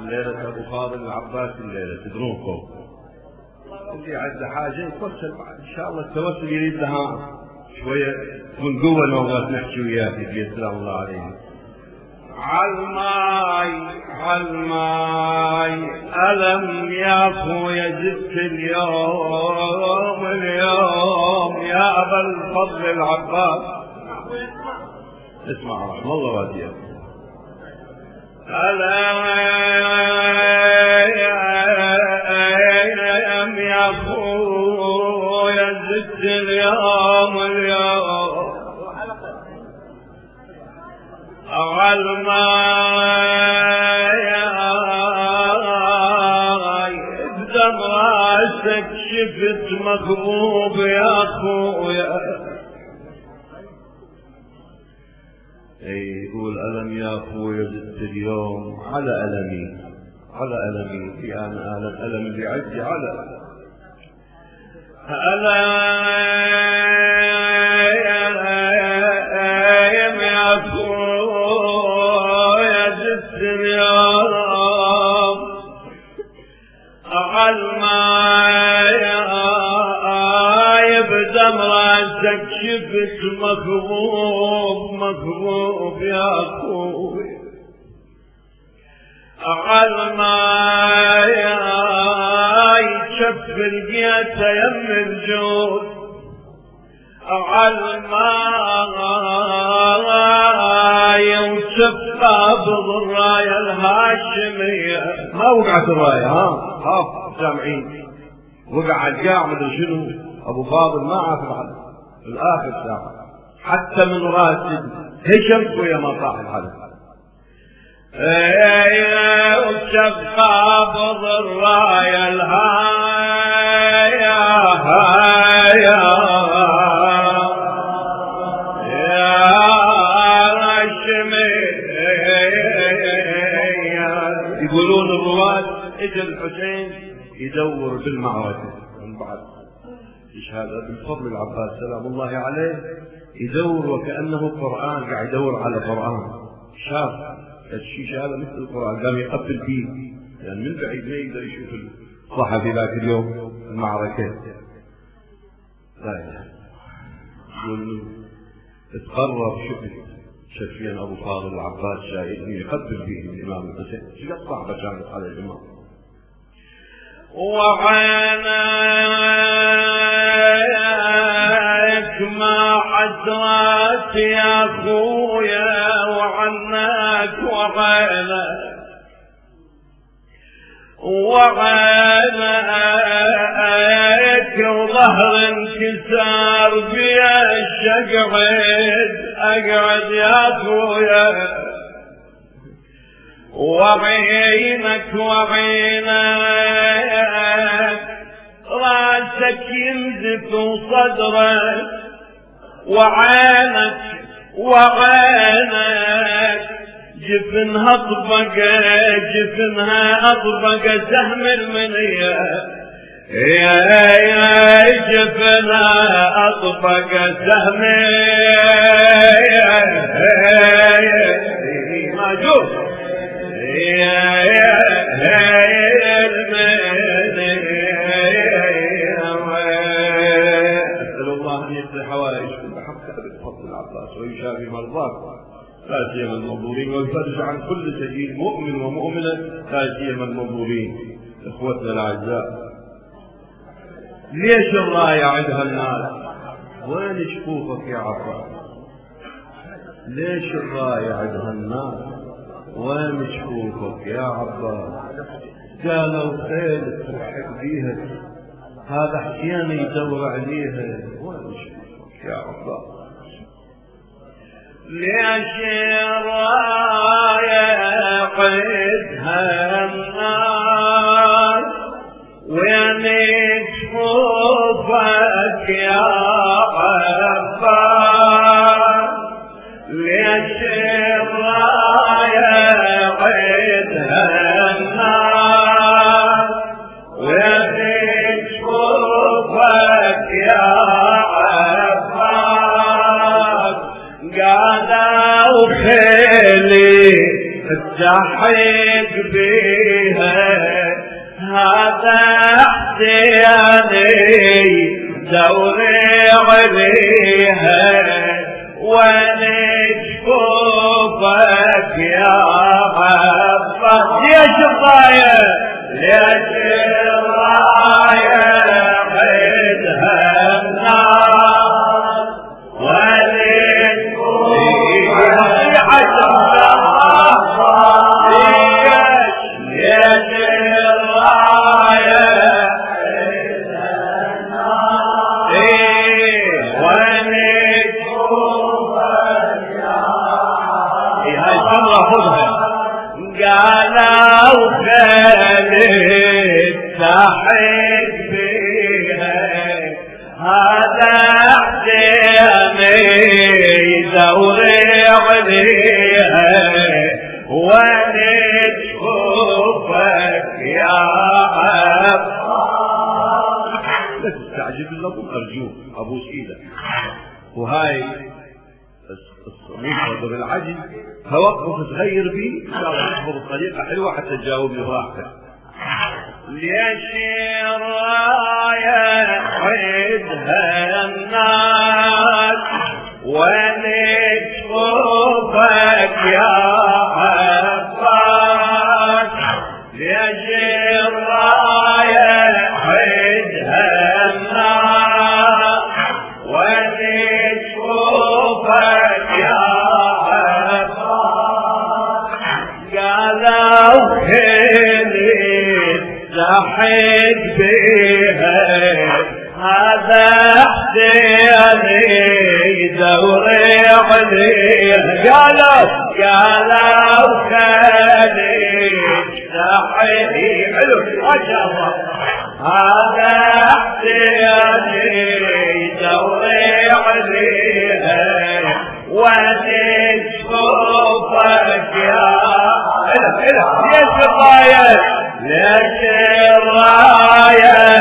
الليلة ابو فاضل العباس الليلة تدرونكم اللي عنده حاجة يتوسل إن شاء الله التوسل يريد لها شوية من قوة لو نحكي وياه يا سلام الله عليه عالماي عالماي ألم يا أخويا زدت اليوم اليوم يا أبا الفضل العباس. اسمع رحمه الله واديه ألم يا أخويا زدت اليوم الماي بدم راسك شفت مغضوب يا اخويا. أي يقول ألم يا أخويا زدت اليوم على ألمي على ألمي في أنا الم الم اللي عندي على. ألم شفت مخبوب مخبوب يا أخوي. الماي شف البيت يم الجود. الماي وشف قابض الراية الهاشمية. ما وقعت الراية ها؟ ها سامعين. وقع الجاع مدري شنو. أبو فاضل ما عرف بعد الآخر ساعه حتى من راس هشم ويا ما طاح الحدث وشف قابض الراية الهاية هاية. يا هاشمي يقولون الرواة اجى الحسين يدور بالمعركة. هذا بالفضل العباس سلام الله عليه يدور وكأنه قرآن قاعد يدور على قرآن. شاف الشيء هذا مثل القرآن قام يقبل فيه. يعني من بعيد ما يقدر يشوف الصحفي ذاك اليوم المعركة. لا يقول تقرر شفت شفيا أبو فاضل العباس شاهد ان يقبل فيه الإمام الحسين. شقد صعبة كانت على الإمام؟ ما حسرات يا اخويا وعناك وعينك وعينك وظهر انكسار بيا اقعد أقعد يا اخويا وعينك وعينك راسك ينزف وصدرك وعينك وعينك جفنها اطبق جفنها اطبق سهم المنية. يا يا جفنها اطبق سهم ما شوف يا يا مرضاكم لا سيما المنظورين ويفرج عن كل سبيل مؤمن ومؤمنة لا سيما المنظورين. إخوتنا الأعزاء ليش الراية عندها الناس؟ وين شكوفك يا عباس ليش الراية عندها الناس؟ وين شكوفك يا عباس قالوا خيل تضحك بيها هذا حسين يدور عليها. وين شكوفك يا عباس ليش الراية قدها النار جفوفك يا عباس التحق بيها هذا احتياني دوري عليها ونشكوفك يا عباس ليش الراية ليش ارجوك ابوس إيدك وهاي الصميم بالعجل توقف صغير بي ان شاء الله تحفظ بطريقه حلوة حتى تجاوبني براحتك ليش الراية حدها الناس ونشوفك يا حسيني دوري عليها قالوا قالوا خيلي لحق حلو. ما شاء الله. هذا حسيني دوري عليها ونشوفك يا إله إله ليش الراية ليش الراية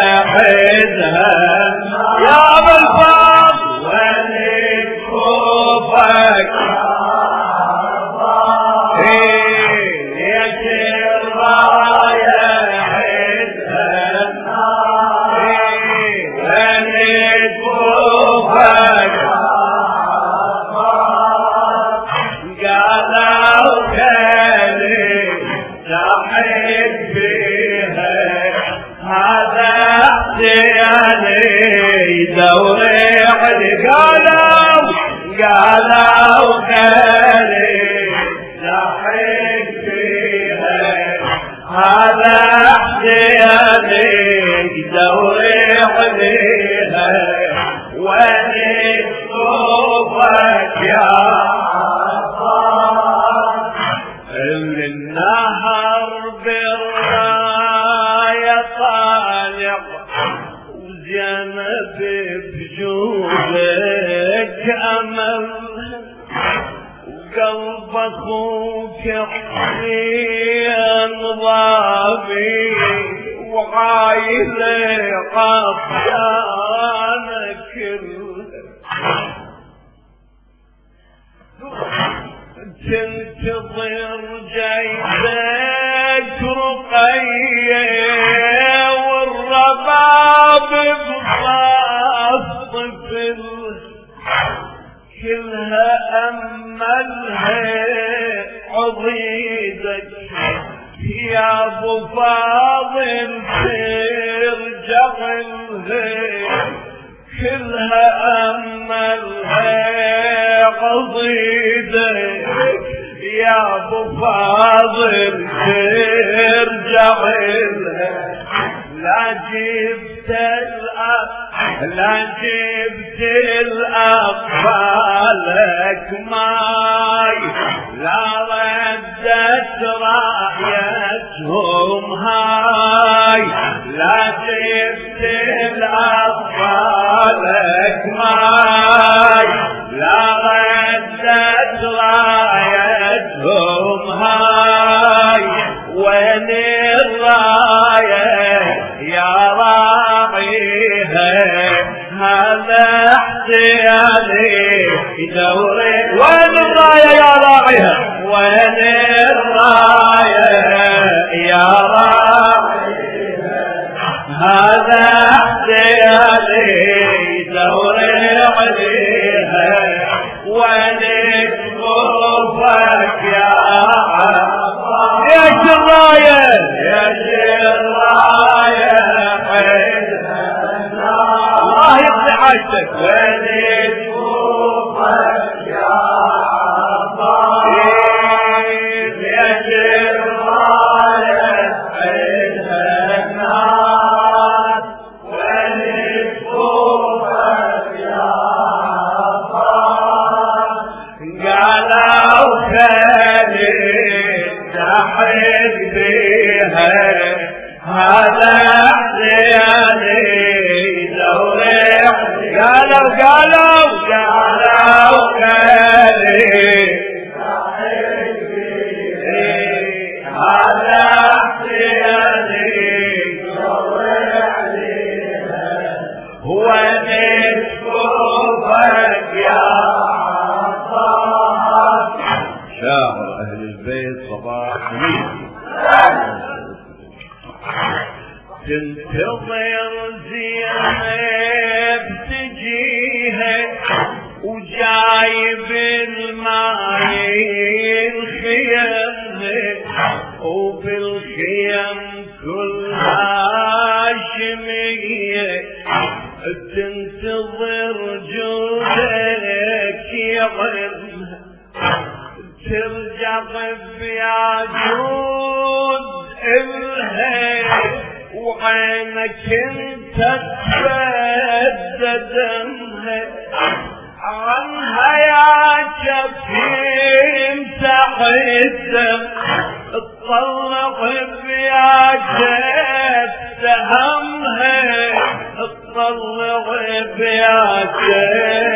تنتظر جيدك رقية والرباب طفل كلها أملها عضيدك يا أبو فاضل ترجع لها كلها املها يا أبو فاضل ترجع لها لا جبت الأب لا جبت الأطفالك ماي. لا ردت رأيتهم هاي. لا جبت الأطفالك ماي لا تكواني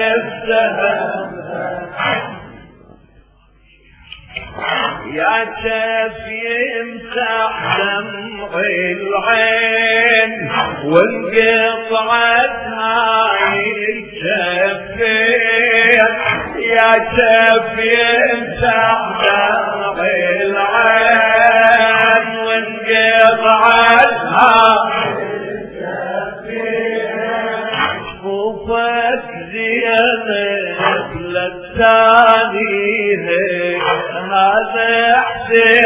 عتابها يا تافيم دمع العين والقطعتها يتشفير يا تافيم دمع العين والقطعتها ثاني هذا حسين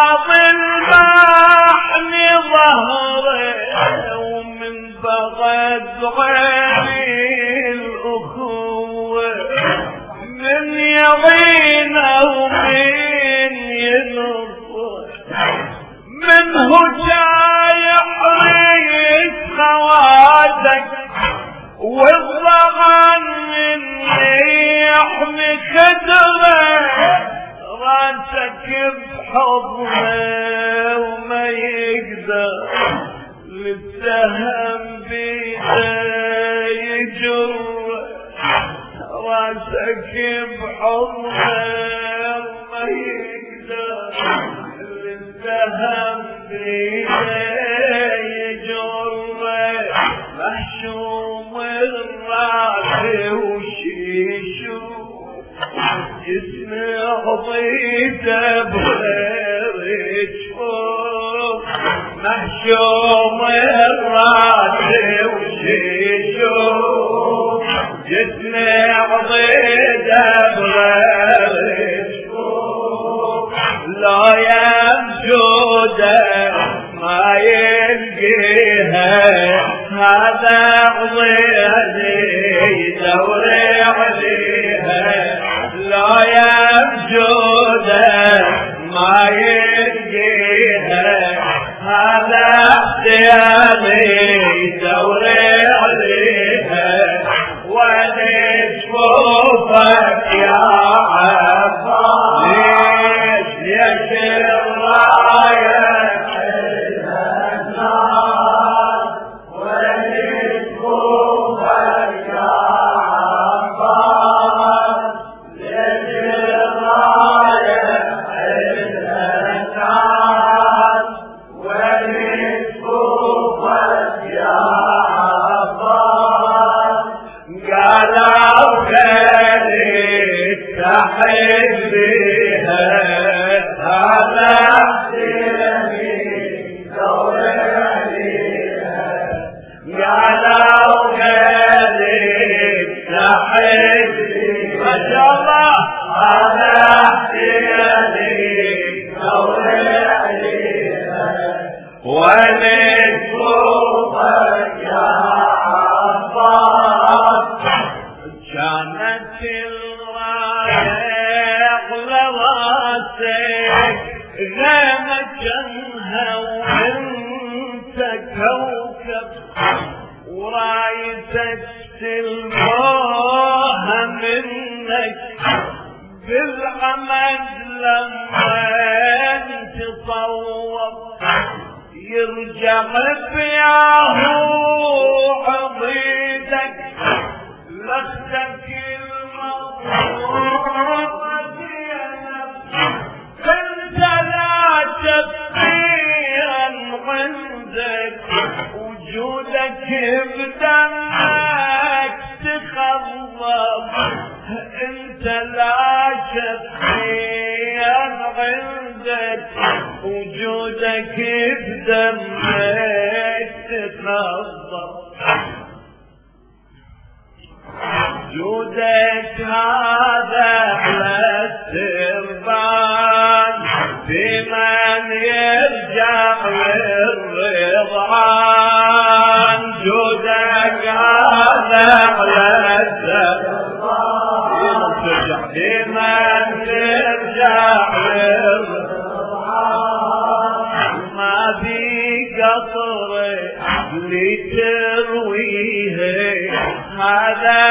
get ذاق يا فيما ما في قطر هذا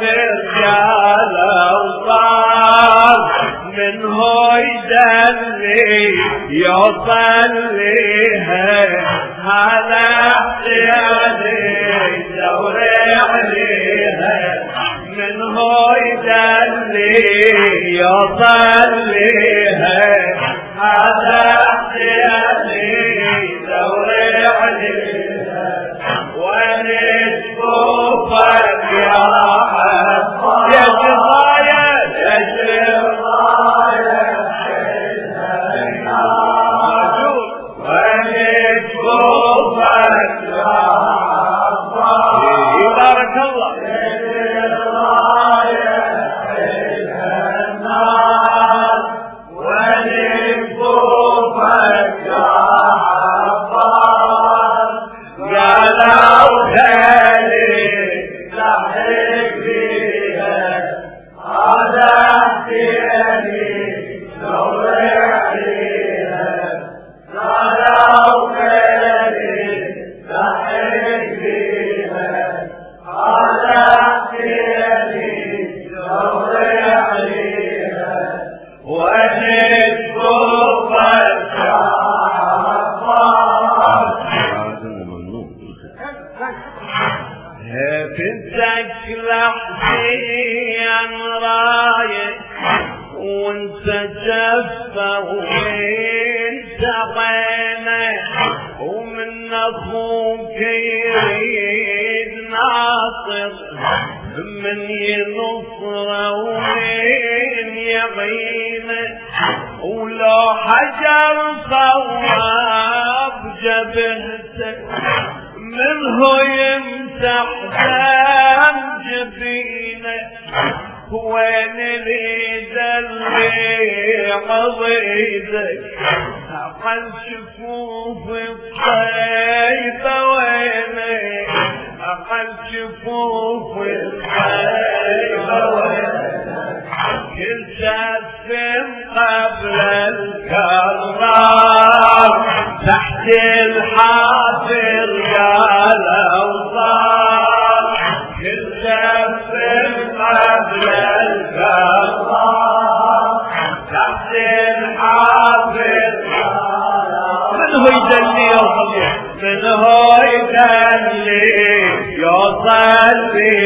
ترجال وصال من هو يدلي يطليها هذا ينصر ومن يعينه ولو حجر صواب جبهتك منه يمسح دم جبينك وين اليد اللي عضيدك عقل شفوف الطيبه وينك على الجفوف الحيوة كل سفم قبل الكرام تحت الحافر قال أوصال في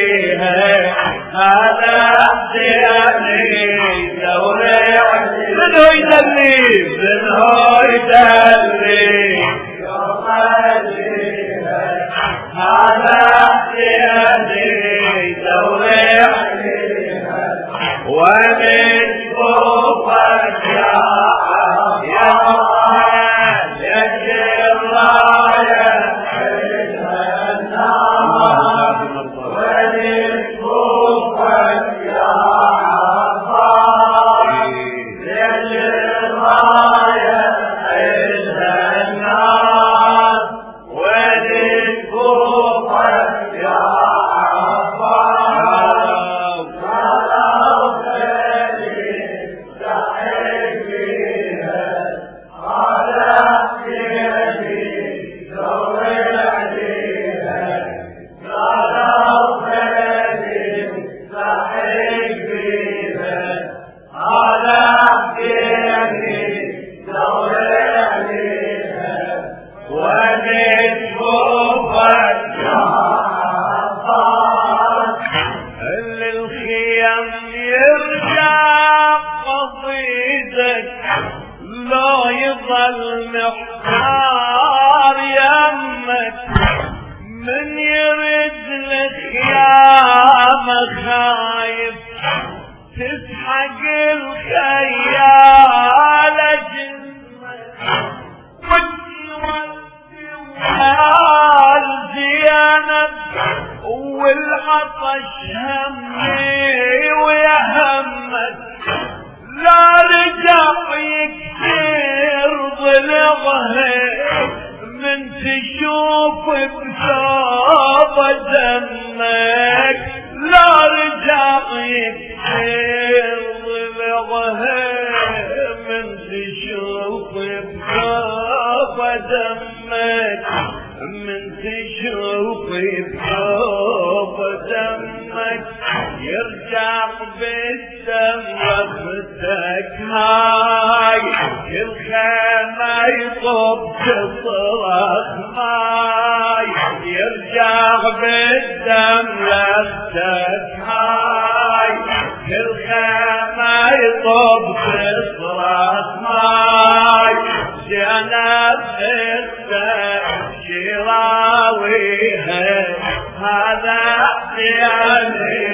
هذا يعني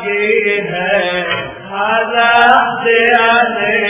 ولاقيها هذا احتياني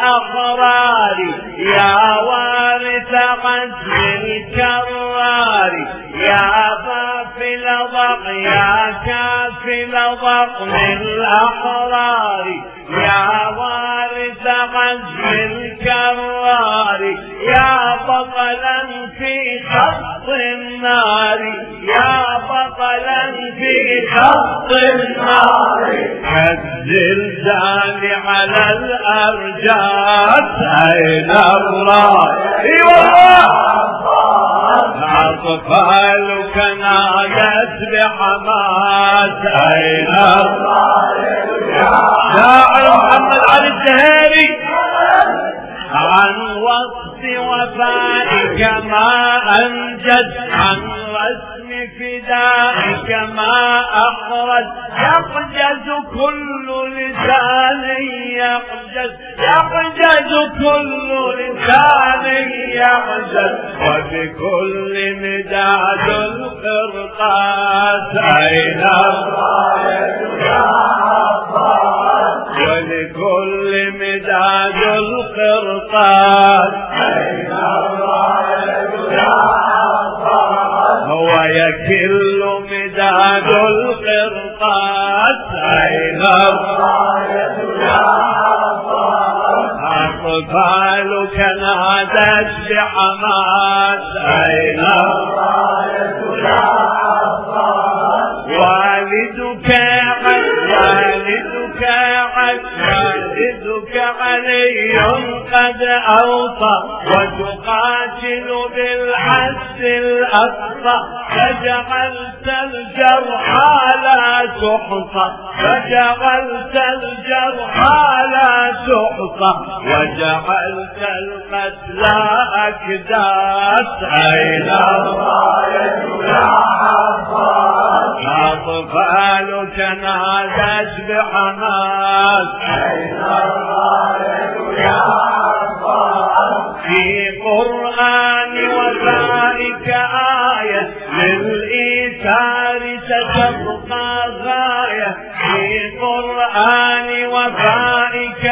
ضم الأحرار يا وارث عزم الكرار يا غافل ضم يا كافل ضم الأحرار يا وارث عزم خط النار يا بطلا في خط النار. كالزلزال على الأرجاس أين الراي أطفالك نادت بحماس أين شاعر محمد علي الزهيري عن وصف وفائك ما أنجز عن رسم فدائك ما أخرج يحجز كل لسان يحجز يحجز كل لسان يحجز وبكل مداد القرطاس أين الراية يا عباس ولكل مداد القرطاس. هو يكل مداد القرطاس. أين أطفالك نادت بحماس. أين الراية قد أوصى وتقاتل بالحس الأقصى. فجعلت الجرحى لا تحصى. فجعلت الجرحى لا تحصى. وجعلت القتلى أكداس أين الراية يا أطفالك نادت بحماس. أين الراية يا في قرآن وفائك آية للإيثار ستبقى غاية. في قرآن وفائك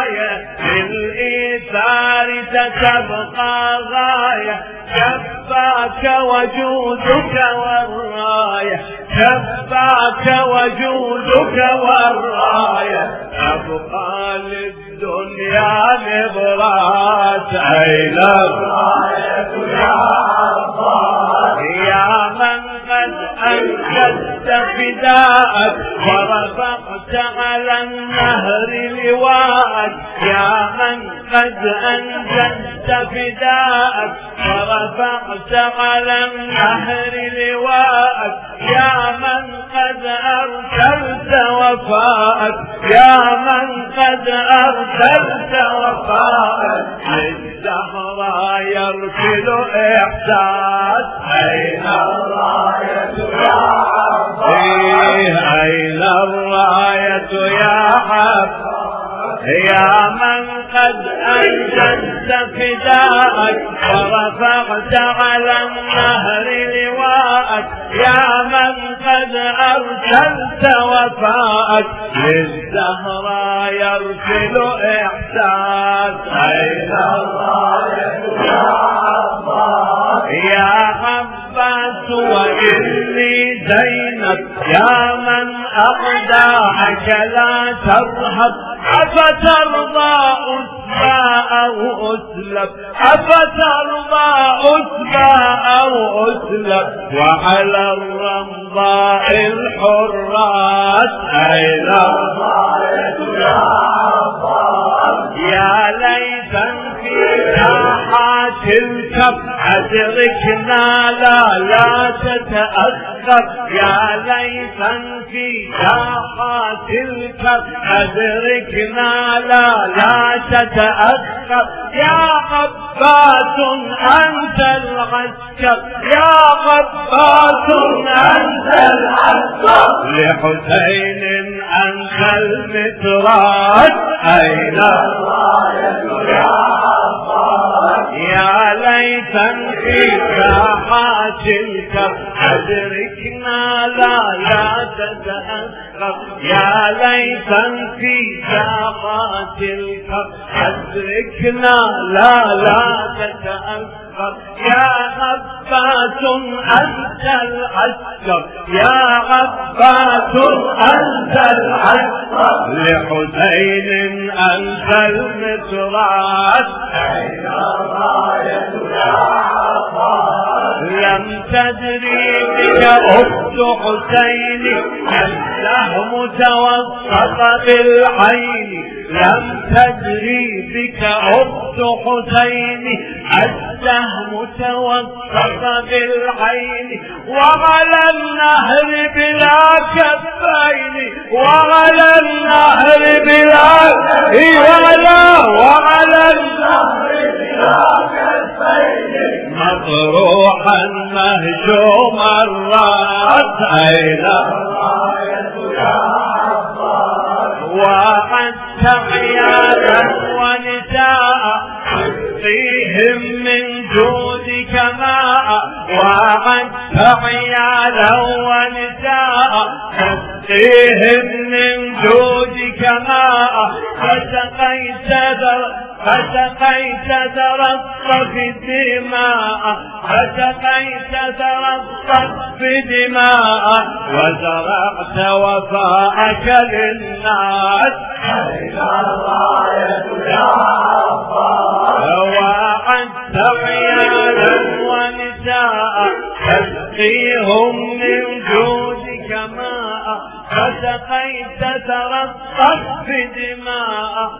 آية للإيثار ستبقى غاية. كفاك وجودك والراية. كفاك وجودك والراية. أبقى للدنيا نبرات أين الراية يا يا من قد أنجزت فداءك ورفقت على النهر لواءك. يا من قد أنجزت فداءك ورفقت على النهر لواءك. يا من قد أرسلت وفاءك يا من قد أرسلت وفاءك. للزهرة يرسل إحساس أين الراية؟ أين الراية يا عباس يا من قد أنجزت فداءك ورفعت على النهر لواءك يا من قد أرسلت وفاءك للزهرة يرسل إحساس أين الراية يا عباس وإني زينب يا من أخدعك لا ترهب. أفترضى أسمى أو أسلب. أفترضى أسمى أو أسلب. وعلى الرمضاء الحراس أين يا ليت في ساحات الكف أدركنا لا لا تتأخر يا ليت في ساحات الكف أدركنا لا لا تتأخر يا عباس أنت العسكر. يا عباس أنت العسكر. لحسين أنت المتراس أين الراية؟ يا عباس يا ليت في ساحات الكف أدركنا لا لا تتأخر. يا ليت في ساحات الكف أدركنا لا لا تتأخر. يا عباس أنت العسكر يا عباس أنت العسكر لحسين أنت المتراس أين الراية يا عباس لم تدري بك أخت حسين السهم توسط بالعين. لم تدري بك أخت حسين السهم توسط بالعين وعلى النهر بلا كفين وعلى النهر بلا ولا وعلى النهر بلا كفين. مطروحا مهجوم الراس أين؟ الراية يا وعدت عيالا ونساء فيهم من جودك ماء وعدت عيالا ونساء فيهم من جودك ماء فسقيت فسقيت ترص في الدماء فسقيت ترص في دماء. وزرعت وفاءك للناس. أين الراية يا وعدت عيالا ونساء. تسقيهم من جودك ماء. فسقيت ترصت في دماء.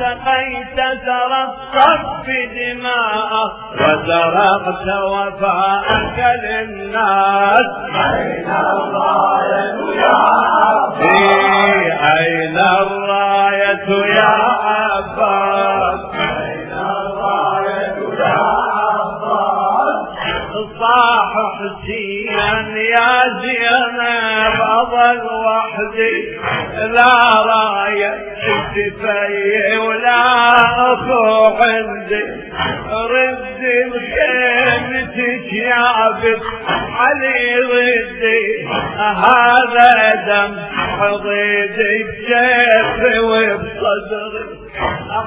سقيت ثرى الصف دماء. وسرقت وفاءك للناس. أين الراية يا في أين الراية يا عباس حسين يا زينب أظل وحدي لا راية كتفي ولا أخو عندي. رد بكلمتك يا عبد علي ردي هذا دم حضيدي بجيفي وبصدري.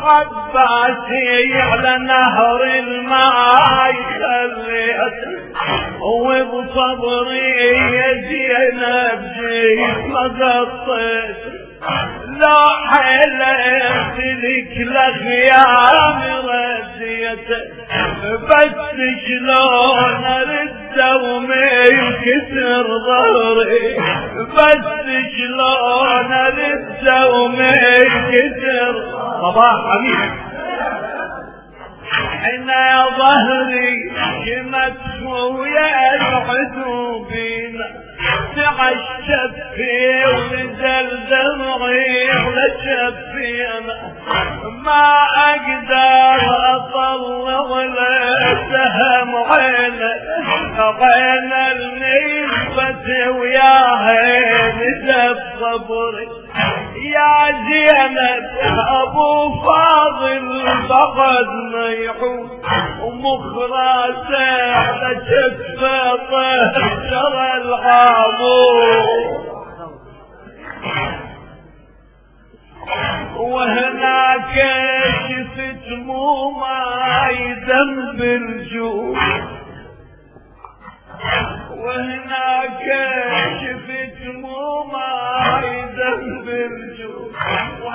عباسي على نهر الماء خليت وبصبري يا زينب جيت مقطيت لا حلفت لك لخيام رديته بس شلون ارد ومن كسر ظهري بس شلون ارد ومن كسر صباح حبيبي حنا ظهري شمت ويا العدوبين تعشت في ونزل دمعي على شفينا ما أقدر اطلع له سهم عينه عين النسبة وياها نزل صبري يا زينب أبو فاضل فقد ما يعود ومخراسه على شفته ترى العامور وهناك شفت مو ماي ذنب وهناك شفت مو ماي ذنب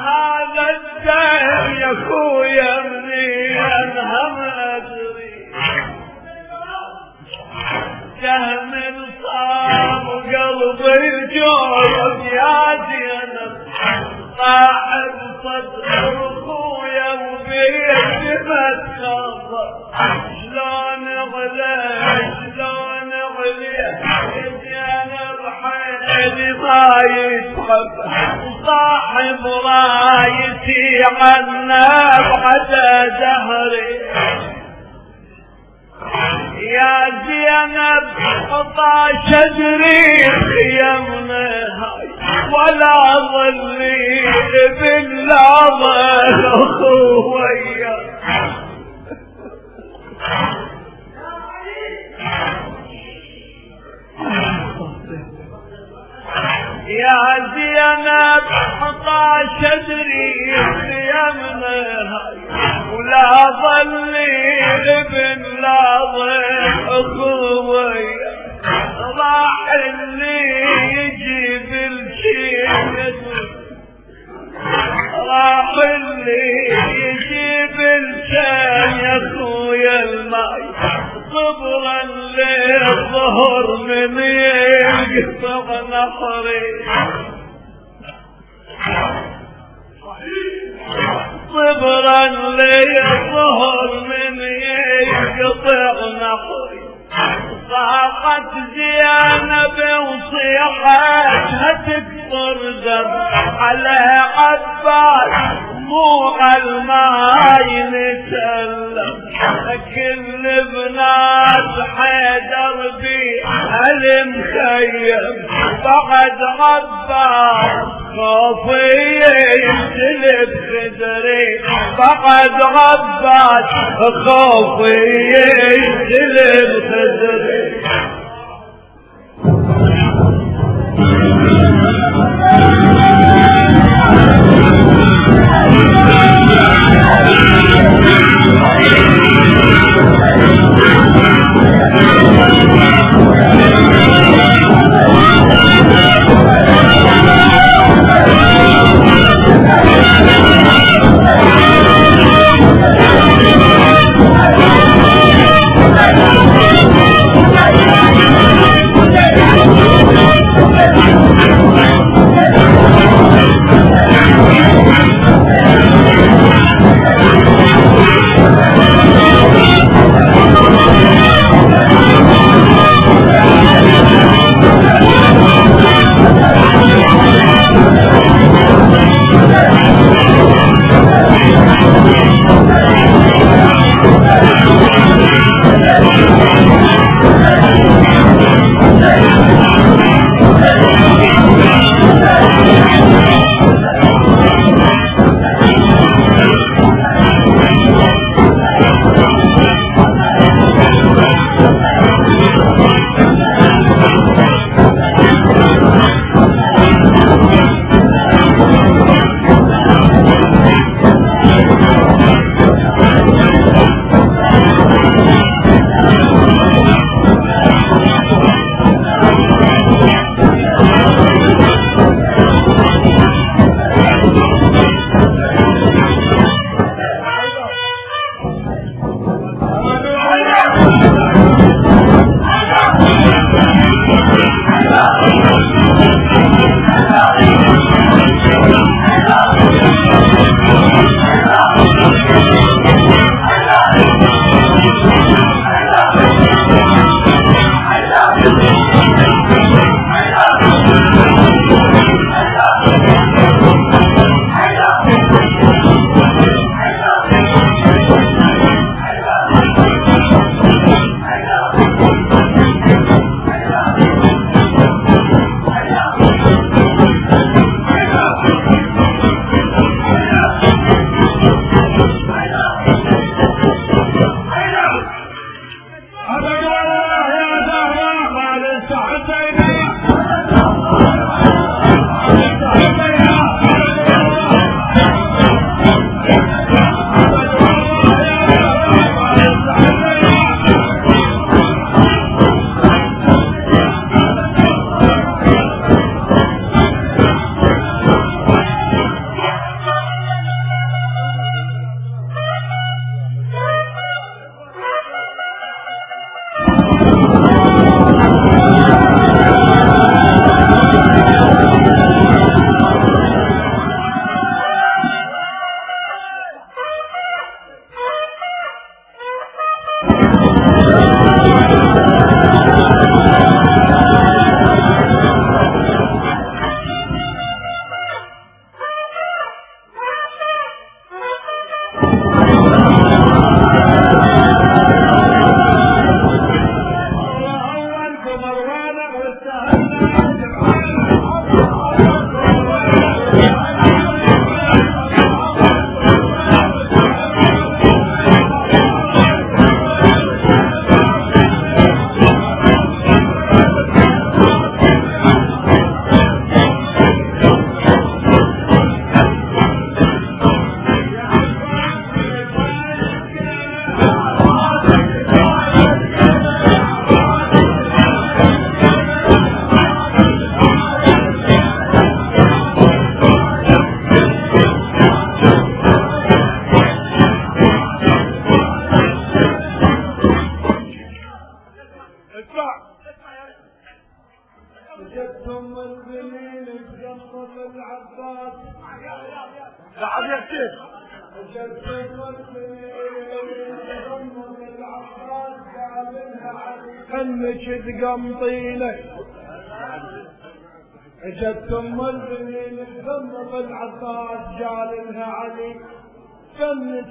وهذا الدم يا اخويا مني انهم ادري جهم الصام وقلبي الجوع يا زينب. صاحب صدر اخويا وبيت ما تخبر شلون اغلى شلون الحين ما يتحب صاحب رايتي عنا بعد دهري يا زينب طاش ادري خيمنا هاي ولا ظلي بالله اخويا يا زينب طاش ادري خيمنا هاي ولا ظلي ابن لا ظل اخويا راح اللي يجيب الشيء راح اللي يجيب الشاي يا اخويا الماي صبرا للظهر من يقطع نحري صبرا للظهر من يقطع نحري صاحت زينب وصيحتها تكبر دم على عباس مو الماي نتألم كل بنات حيدر بي المخيم بعد عباس خوفي يجلب خدري بعد عباس خوفي يجلب خدري Thank you.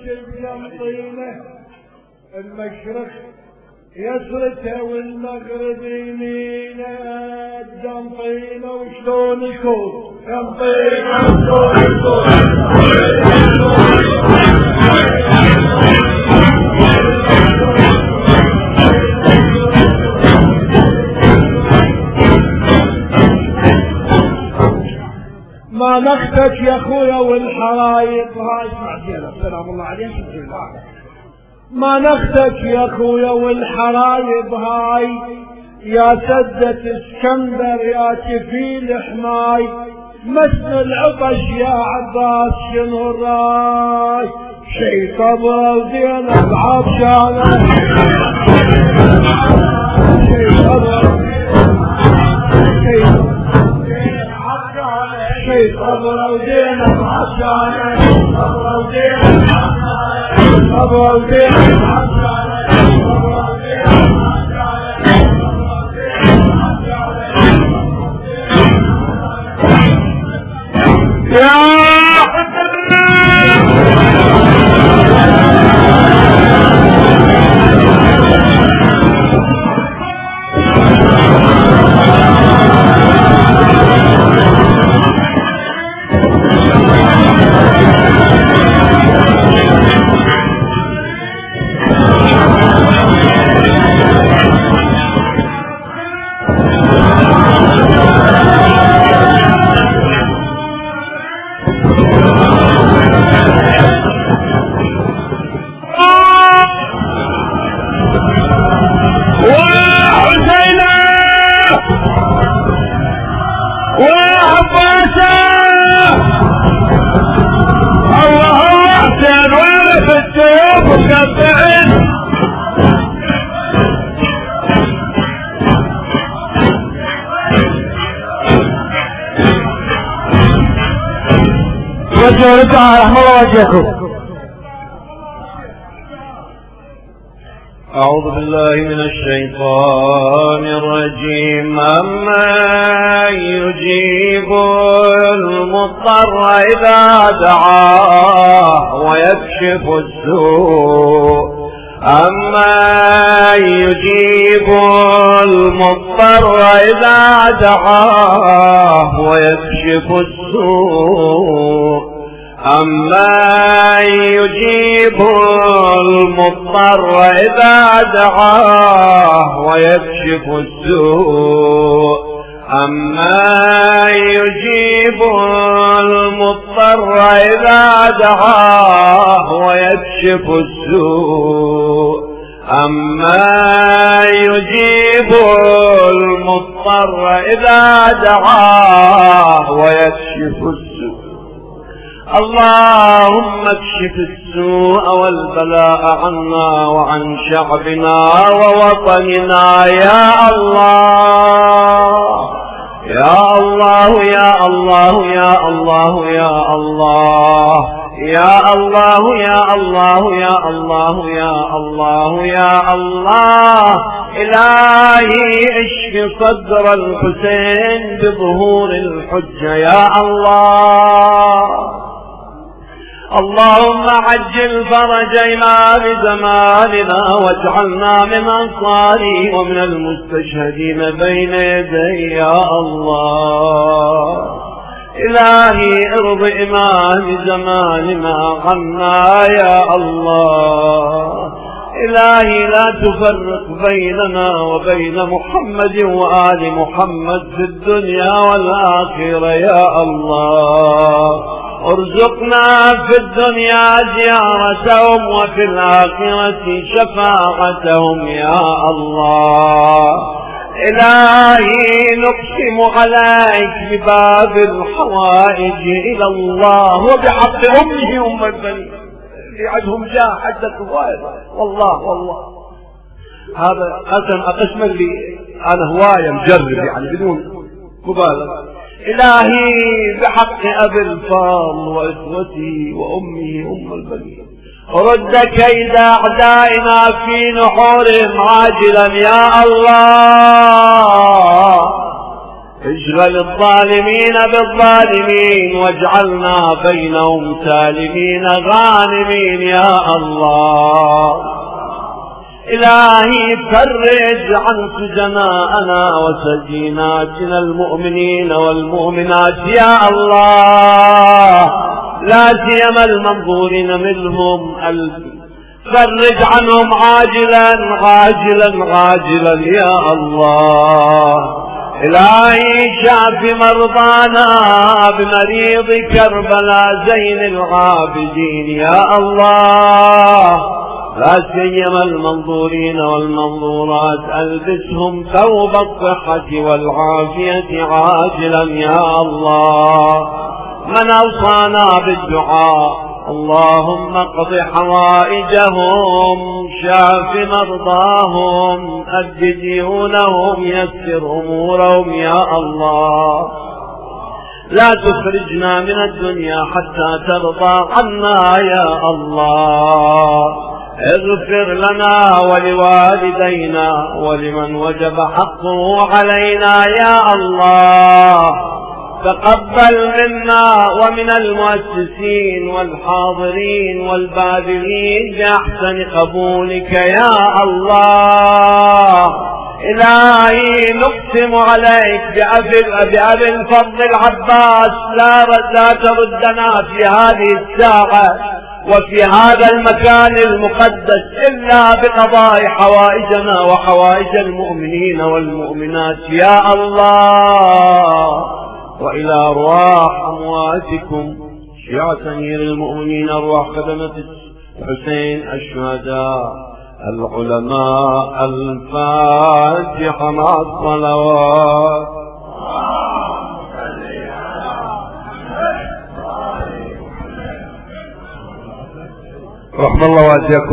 شبلم طينة المشرق يسرتها والمغرب يمينه الدم طينة وشلون يكون؟ دم طينة وشلون يكون؟ ما نختك يا اخويا والحرايق. هاي اسمع زينب سلام الله عليك. ما نختك يا اخويا والحرايب هاي يا سدة اسكندر يا كفيل حماي. مثل العطش يا عباس شنو الراي؟ شي طبرة وزينب عطشانة شي طبرة شي Yeah. أعوذ بالله من الشيطان الرجيم. أما يجيب المضطر إذا دعاه ويكشف السوء. أما يجيب المضطر إذا دعاه ويكشف السوء. أما يجيب المضطر إذا دعاه ويكشف السوء؟ أما يجيب المضطر إذا دعاه ويكشف السوء؟ أما يجيب المضطر إذا دعاه ويكشف السوء؟ اللهم اكشف السوء والبلاء عنا وعن شعبنا ووطننا يا الله. يا الله يا الله يا الله يا الله. يا الله يا الله يا الله يا الله يا الله. إلهي اشف صدر الحسين بظهور الحجة يا الله. اللهم عجل فرج إمام زماننا واجعلنا من أنصاره ومن المستشهدين بين يدي يا الله. إلهي ارض إمام زماننا عنا يا الله. إلهي لا تفرق بيننا وبين محمد وآل محمد في الدنيا والآخرة يا الله. أرزقنا في الدنيا زيارتهم وفي الآخرة شفاعتهم يا الله. إلهي نقسم عليك بباب الحوائج إلى الله وبحق أمه أم البنين. اللي عندهم جاه حدك والله والله. هذا قسم أقسم اللي أنا هواية مجرب يعني بدون مبالغة. إلهي بحق أبي الفاضل وإخوته وأمه أم البنين. رد كيد أعدائنا في نحورهم عاجلا يا الله. اشغل الظالمين بالظالمين واجعلنا بينهم سالمين غانمين يا الله. إلهي فرج عن سجناءنا وسجيناتنا المؤمنين والمؤمنات. يا الله لا سيما المنظورين منهم. فرج عنهم عاجلا عاجلا عاجلا. يا الله إلهي شاف مرضانا بمريض كربلاء زين العابدين. يا الله لا سيما المنظورين والمنظورات. ألبسهم ثوب الصحة والعافية عاجلا يا الله. من أوصانا بالدعاء اللهم اقض حوائجهم شاف مرضاهم أد ديونهم يسر أمورهم يا الله. لا تخرجنا من الدنيا حتى ترضى عنا يا الله. اغفر لنا ولوالدينا ولمن وجب حقه علينا يا الله. تقبل منا ومن المؤسسين والحاضرين والباذلين بأحسن قبولك يا الله. إلهي نقسم عليك بأبي بأبي الفضل العباس. لا لا تردنا في هذه الساعة. وفي هذا المكان المقدس إلا بقضاء حوائجنا وحوائج المؤمنين والمؤمنات. يا الله وإلى أرواح أمواتكم شيعة أمير المؤمنين أرواح خدمة الحسين الشهداء العلماء الفاتحة مع الصلوات. رحم الله والديكم